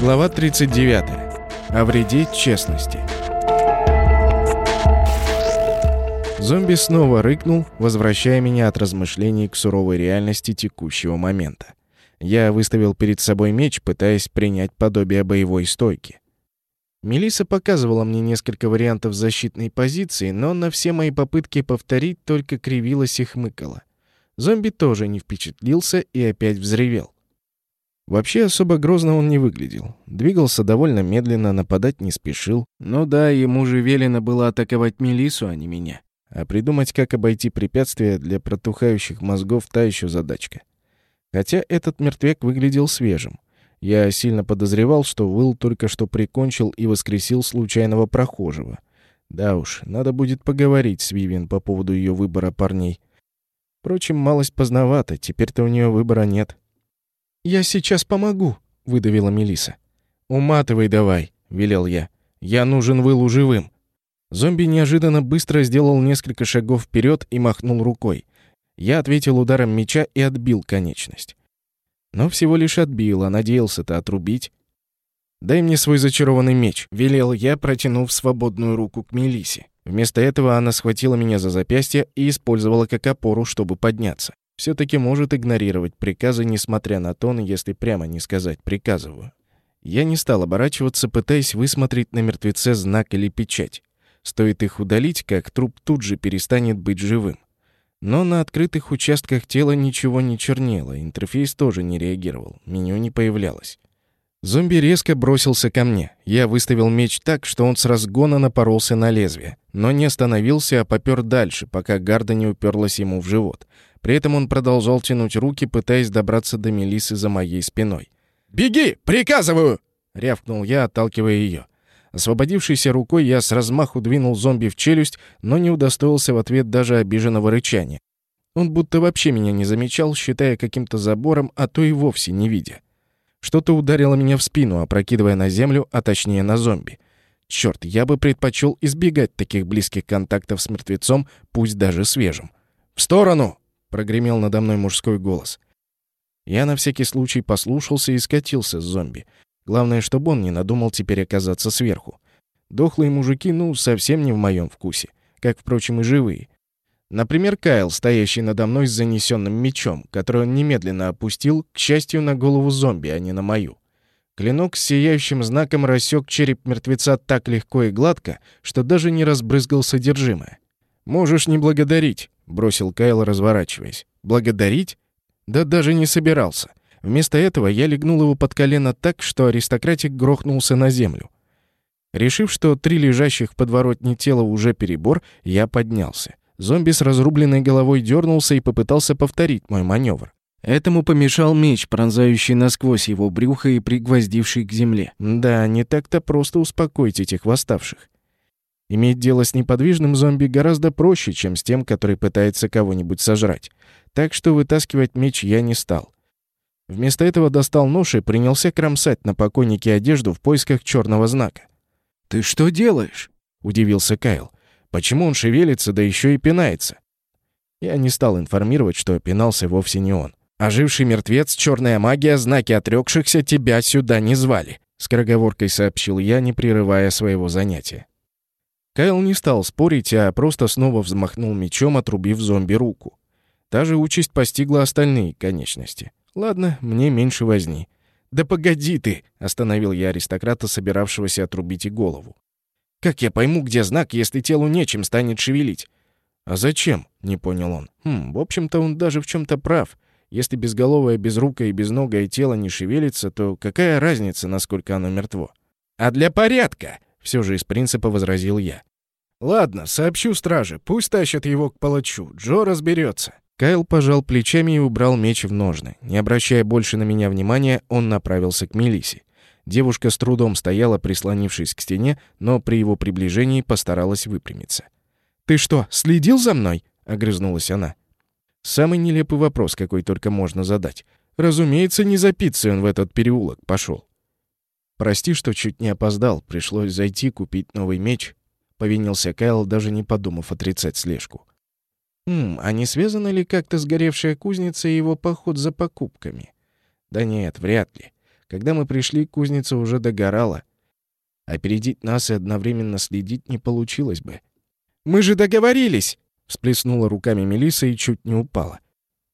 Глава 39. О вреде честности. Зомби снова рыкнул, возвращая меня от размышлений к суровой реальности текущего момента. Я выставил перед собой меч, пытаясь принять подобие боевой стойки. Мелиса показывала мне несколько вариантов защитной позиции, но на все мои попытки повторить только кривилась и хмыкала. Зомби тоже не впечатлился и опять взревел. Вообще особо грозно он не выглядел. Двигался довольно медленно, нападать не спешил. Но да, ему же велено было атаковать Мелису, а не меня. А придумать, как обойти препятствия для протухающих мозгов, та еще задачка. Хотя этот мертвяк выглядел свежим. Я сильно подозревал, что Уилл только что прикончил и воскресил случайного прохожего. Да уж, надо будет поговорить с Вивиан по поводу ее выбора парней. Впрочем, малость поздновато, теперь-то у нее выбора нет. «Я сейчас помогу», — выдавила Мелиса. «Уматывай давай», — велел я. «Я нужен Вылу живым». Зомби неожиданно быстро сделал несколько шагов вперед и махнул рукой. Я ответил ударом меча и отбил конечность. Но всего лишь отбил, а надеялся-то отрубить. «Дай мне свой зачарованный меч», — велел я, протянув свободную руку к Мелисе. Вместо этого она схватила меня за запястье и использовала как опору, чтобы подняться все-таки может игнорировать приказы, несмотря на тон, если прямо не сказать «приказываю». Я не стал оборачиваться, пытаясь высмотреть на мертвеце знак или печать. Стоит их удалить, как труп тут же перестанет быть живым. Но на открытых участках тела ничего не чернело, интерфейс тоже не реагировал, меню не появлялось. Зомби резко бросился ко мне. Я выставил меч так, что он с разгона напоролся на лезвие, но не остановился, а попёр дальше, пока гарда не уперлась ему в живот. При этом он продолжал тянуть руки, пытаясь добраться до Мелисы за моей спиной. «Беги! Приказываю!» — рявкнул я, отталкивая ее. Освободившейся рукой я с размаху двинул зомби в челюсть, но не удостоился в ответ даже обиженного рычания. Он будто вообще меня не замечал, считая каким-то забором, а то и вовсе не видя. Что-то ударило меня в спину, опрокидывая на землю, а точнее на зомби. Черт, я бы предпочел избегать таких близких контактов с мертвецом, пусть даже свежим. «В сторону!» прогремел надо мной мужской голос. Я на всякий случай послушался и скатился с зомби. Главное, чтобы он не надумал теперь оказаться сверху. Дохлые мужики, ну, совсем не в моем вкусе, как, впрочем, и живые. Например, Кайл, стоящий надо мной с занесенным мечом, который он немедленно опустил, к счастью, на голову зомби, а не на мою. Клинок с сияющим знаком рассек череп мертвеца так легко и гладко, что даже не разбрызгал содержимое. «Можешь не благодарить», — бросил Кайл, разворачиваясь. «Благодарить? Да даже не собирался. Вместо этого я легнул его под колено так, что аристократик грохнулся на землю. Решив, что три лежащих в тела уже перебор, я поднялся. Зомби с разрубленной головой дернулся и попытался повторить мой маневр. Этому помешал меч, пронзающий насквозь его брюхо и пригвоздивший к земле. Да, не так-то просто успокоить этих восставших. Иметь дело с неподвижным зомби гораздо проще, чем с тем, который пытается кого-нибудь сожрать. Так что вытаскивать меч я не стал. Вместо этого достал нож и принялся кромсать на покойнике одежду в поисках черного знака. «Ты что делаешь?» — удивился Кайл. «Почему он шевелится, да еще и пинается?» Я не стал информировать, что пинался вовсе не он. «Оживший мертвец, черная магия, знаки отрекшихся тебя сюда не звали», — скороговоркой сообщил я, не прерывая своего занятия. Кайл не стал спорить, а просто снова взмахнул мечом, отрубив зомби руку. Та же участь постигла остальные конечности. Ладно, мне меньше возни. «Да погоди ты!» — остановил я аристократа, собиравшегося отрубить и голову. «Как я пойму, где знак, если телу нечем станет шевелить?» «А зачем?» — не понял он. «Хм, в общем-то, он даже в чем-то прав. Если безголовое, безрукое и безногое тело не шевелится, то какая разница, насколько оно мертво?» «А для порядка!» Все же из принципа возразил я. «Ладно, сообщу страже, пусть тащат его к палачу, Джо разберется». Кайл пожал плечами и убрал меч в ножны. Не обращая больше на меня внимания, он направился к Мелисе. Девушка с трудом стояла, прислонившись к стене, но при его приближении постаралась выпрямиться. «Ты что, следил за мной?» — огрызнулась она. Самый нелепый вопрос, какой только можно задать. Разумеется, не за пиццей он в этот переулок пошел. «Прости, что чуть не опоздал. Пришлось зайти купить новый меч», — повинился Кайл, даже не подумав отрицать слежку. Хм, а не связана ли как-то сгоревшая кузница и его поход за покупками? Да нет, вряд ли. Когда мы пришли, кузница уже догорала. Опередить нас и одновременно следить не получилось бы. «Мы же договорились!» — всплеснула руками Мелиса и чуть не упала.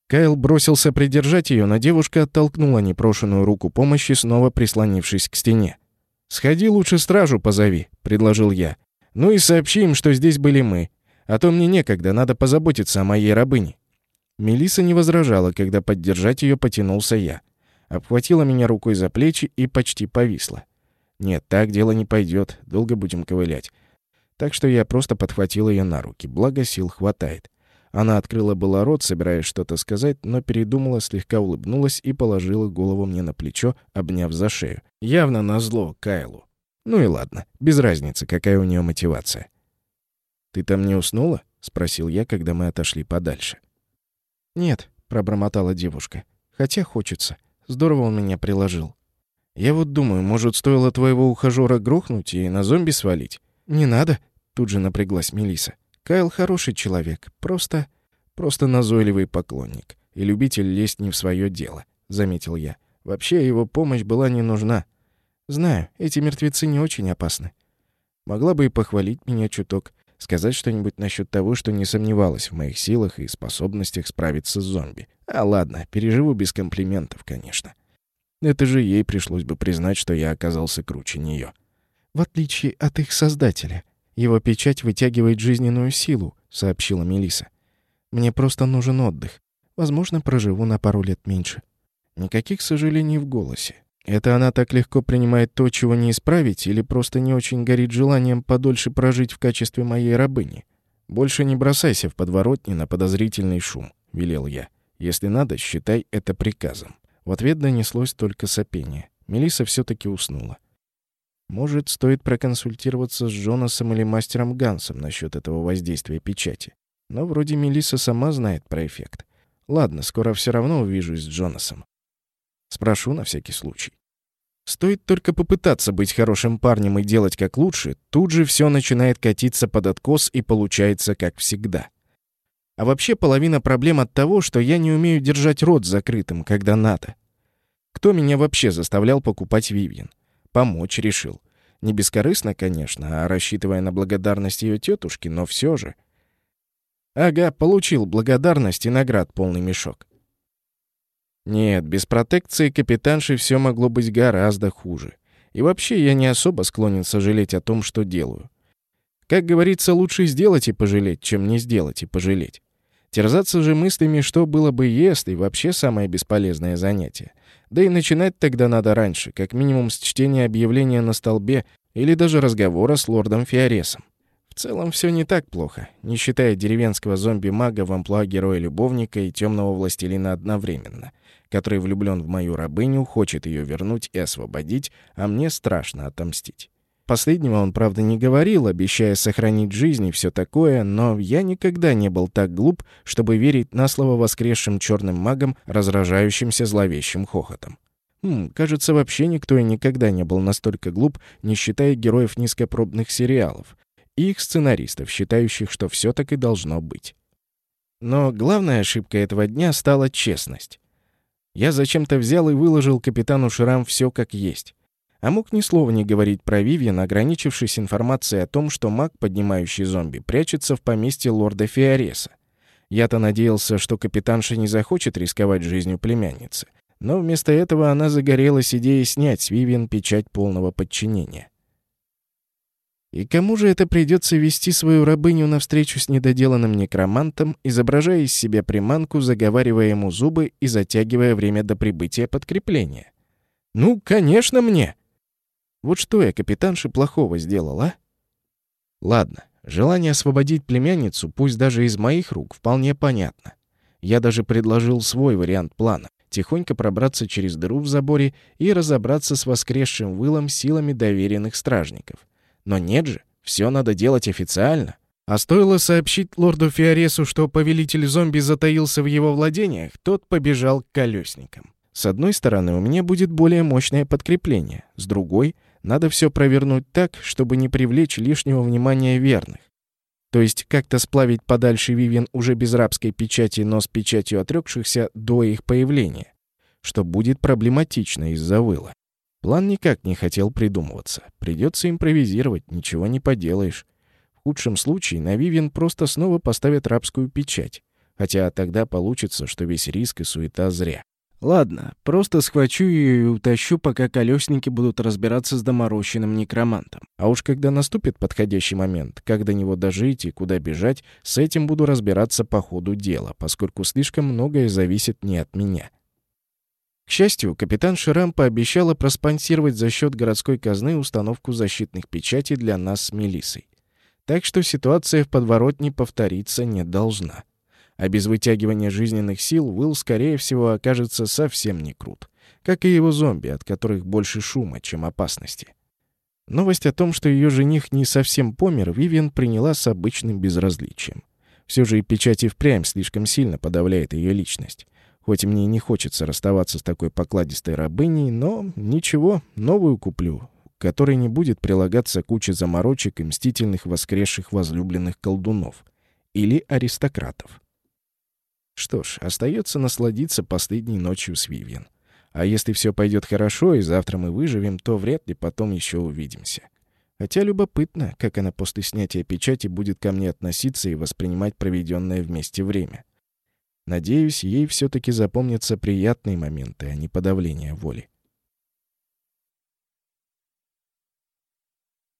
Кайл бросился придержать ее, но девушка оттолкнула непрошенную руку помощи, снова прислонившись к стене. «Сходи лучше стражу позови», — предложил я. «Ну и сообщи им, что здесь были мы. А то мне некогда, надо позаботиться о моей рабыне». Мелиса не возражала, когда поддержать ее потянулся я. Обхватила меня рукой за плечи и почти повисла. «Нет, так дело не пойдет, долго будем ковылять». Так что я просто подхватил ее на руки, благо сил хватает. Она открыла было рот, собираясь что-то сказать, но передумала, слегка улыбнулась и положила голову мне на плечо, обняв за шею. Явно назло Кайлу. Ну и ладно, без разницы, какая у нее мотивация. «Ты там не уснула?» — спросил я, когда мы отошли подальше. «Нет», — пробормотала девушка. «Хотя хочется. Здорово он меня приложил». «Я вот думаю, может, стоило твоего ухажера грохнуть и на зомби свалить?» «Не надо», — тут же напряглась Мелиса. Кайл хороший человек, просто... просто назойливый поклонник. И любитель лезть не в свое дело, — заметил я. Вообще его помощь была не нужна. Знаю, эти мертвецы не очень опасны. Могла бы и похвалить меня чуток, сказать что-нибудь насчет того, что не сомневалась в моих силах и способностях справиться с зомби. А ладно, переживу без комплиментов, конечно. Это же ей пришлось бы признать, что я оказался круче нее. В отличие от их создателя, его печать вытягивает жизненную силу, сообщила Мелиса. Мне просто нужен отдых. Возможно, проживу на пару лет меньше. Никаких сожалений в голосе. Это она так легко принимает то, чего не исправить, или просто не очень горит желанием подольше прожить в качестве моей рабыни? Больше не бросайся в подворотни на подозрительный шум, велел я. Если надо, считай это приказом. В ответ донеслось только сопение. Мелиса все таки уснула. Может, стоит проконсультироваться с Джонасом или мастером Гансом насчет этого воздействия печати. Но вроде Мелисса сама знает про эффект. Ладно, скоро все равно увижусь с Джонасом. Спрошу на всякий случай. Стоит только попытаться быть хорошим парнем и делать как лучше, тут же все начинает катиться под откос и получается как всегда. А вообще половина проблем от того, что я не умею держать рот закрытым, когда надо. Кто меня вообще заставлял покупать Вивьен? Помочь решил. Не бескорыстно, конечно, а рассчитывая на благодарность ее тетушки, но все же. Ага, получил благодарность и наград полный мешок. Нет, без протекции капитанши все могло быть гораздо хуже. И вообще я не особо склонен сожалеть о том, что делаю. Как говорится, лучше сделать и пожалеть, чем не сделать и пожалеть. Терзаться же мыслями, что было бы если, вообще самое бесполезное занятие — да и начинать тогда надо раньше, как минимум с чтения объявления на столбе или даже разговора с лордом Фиоресом. В целом все не так плохо, не считая деревенского зомби-мага в амплуа героя-любовника и темного властелина одновременно, который влюблен в мою рабыню, хочет ее вернуть и освободить, а мне страшно отомстить. Последнего он, правда, не говорил, обещая сохранить жизнь и все такое, но я никогда не был так глуп, чтобы верить на слово воскресшим черным магам, разражающимся зловещим хохотом. Хм, кажется, вообще никто и никогда не был настолько глуп, не считая героев низкопробных сериалов и их сценаристов, считающих, что все так и должно быть. Но главная ошибка этого дня стала честность. Я зачем-то взял и выложил капитану Шрам все как есть. А мог ни слова не говорить про Вивьен, ограничившись информацией о том, что маг, поднимающий зомби, прячется в поместье лорда Фиореса. Я-то надеялся, что капитанша не захочет рисковать жизнью племянницы. Но вместо этого она загорелась идеей снять с Вивьен печать полного подчинения. И кому же это придется вести свою рабыню навстречу с недоделанным некромантом, изображая из себя приманку, заговаривая ему зубы и затягивая время до прибытия подкрепления? Ну, конечно, мне! Вот что я капитанше плохого сделал, а? Ладно, желание освободить племянницу, пусть даже из моих рук, вполне понятно. Я даже предложил свой вариант плана — тихонько пробраться через дыру в заборе и разобраться с воскресшим вылом силами доверенных стражников. Но нет же, все надо делать официально. А стоило сообщить лорду Фиоресу, что повелитель зомби затаился в его владениях, тот побежал к колесникам. С одной стороны, у меня будет более мощное подкрепление, с другой надо все провернуть так, чтобы не привлечь лишнего внимания верных. То есть как-то сплавить подальше Вивен уже без рабской печати, но с печатью отрекшихся до их появления, что будет проблематично из-за выла. План никак не хотел придумываться. Придется импровизировать, ничего не поделаешь. В худшем случае на Вивен просто снова поставят рабскую печать. Хотя тогда получится, что весь риск и суета зря. Ладно, просто схвачу ее и утащу, пока колесники будут разбираться с доморощенным некромантом. А уж когда наступит подходящий момент, как до него дожить и куда бежать, с этим буду разбираться по ходу дела, поскольку слишком многое зависит не от меня. К счастью, капитан Ширам пообещала проспонсировать за счет городской казны установку защитных печатей для нас с Мелиссой. Так что ситуация в подворотне повториться не должна а без вытягивания жизненных сил Уилл, скорее всего, окажется совсем не крут. Как и его зомби, от которых больше шума, чем опасности. Новость о том, что ее жених не совсем помер, Вивиан приняла с обычным безразличием. Все же и печать и впрямь слишком сильно подавляет ее личность. Хоть мне и не хочется расставаться с такой покладистой рабыней, но ничего, новую куплю, которой не будет прилагаться куча заморочек и мстительных воскресших возлюбленных колдунов. Или аристократов. Что ж, остается насладиться последней ночью с Вивьен. А если все пойдет хорошо и завтра мы выживем, то вряд ли потом еще увидимся. Хотя любопытно, как она после снятия печати будет ко мне относиться и воспринимать проведенное вместе время. Надеюсь, ей все-таки запомнятся приятные моменты, а не подавление воли.